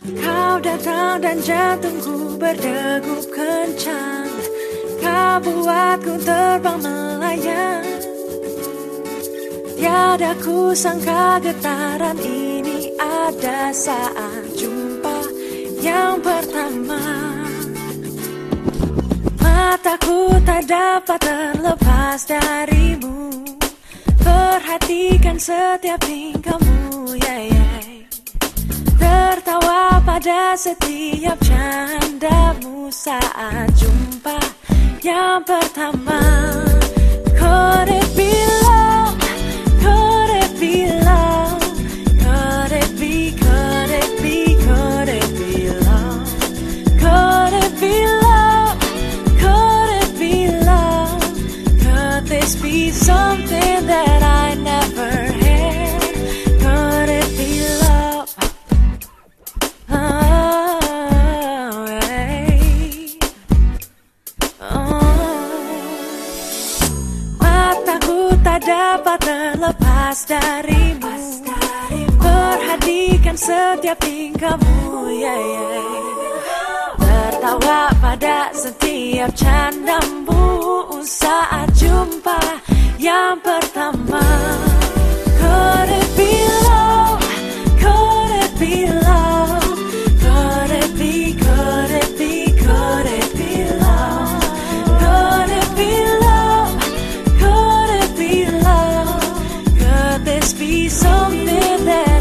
Kau datang dan jantungku berdegup kencang. Kau buatku terbang melayang. Tiada ku sangka getaran ini ada saat jumpa yang pertama. Mataku tak dapat terlepas darimu. Perhatikan setiap tingkahmu, pada setiap candamu saat jumpa yang pertama dapat terlepas darimu Perhatikan setiap tingkahmu yeah, yeah. Tertawa pada setiap candamu Saat jumpa yang pertama be something that